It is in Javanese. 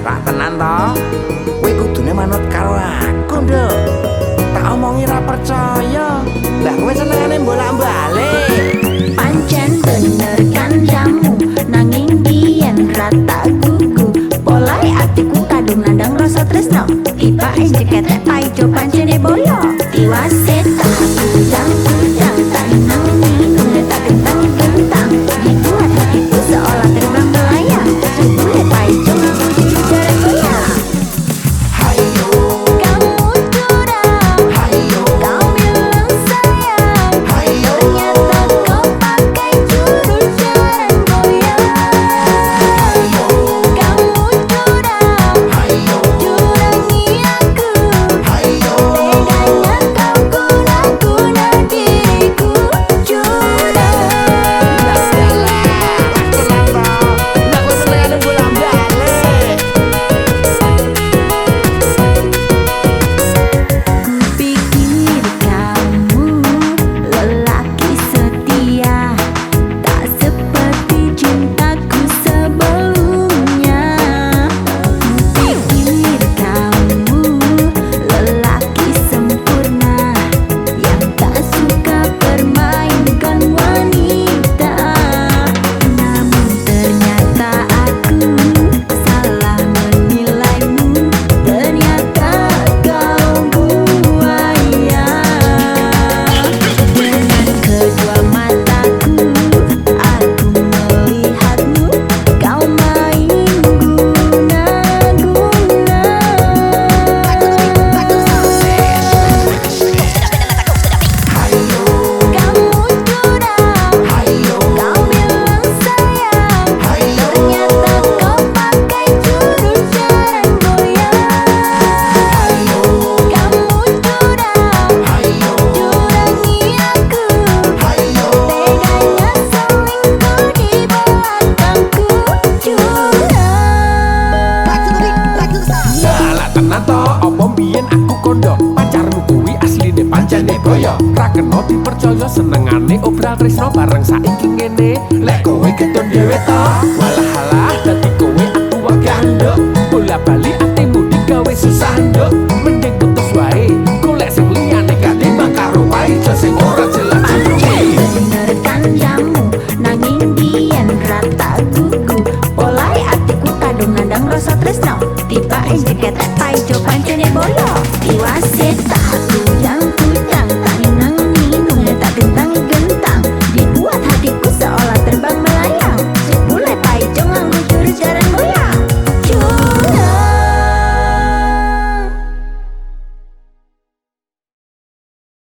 Rak tenan to. Kowe kudune manut karo aku, Nduk. Tak omongi ra percaya. Lah kowe senengane bolak-balik. Pancen bener kan jamu nanging biyen rata gugu polai atiku kadung nandang rasa tresno tiba jeket paijo pancene boyo tiwaset pancene boyo. Ra kena dipercaya senengane obral tresno bareng saiki ngene. Lek kowe ketun dhewe to, walah halah dadi kowe aku wagah nduk. Bola bali atimu digawe susah nduk. Mending putus wae, golek sing liyane katimbang karo paijo sing ora jelas tresno Tiba jeket paijo pancene bolo Iwasit tak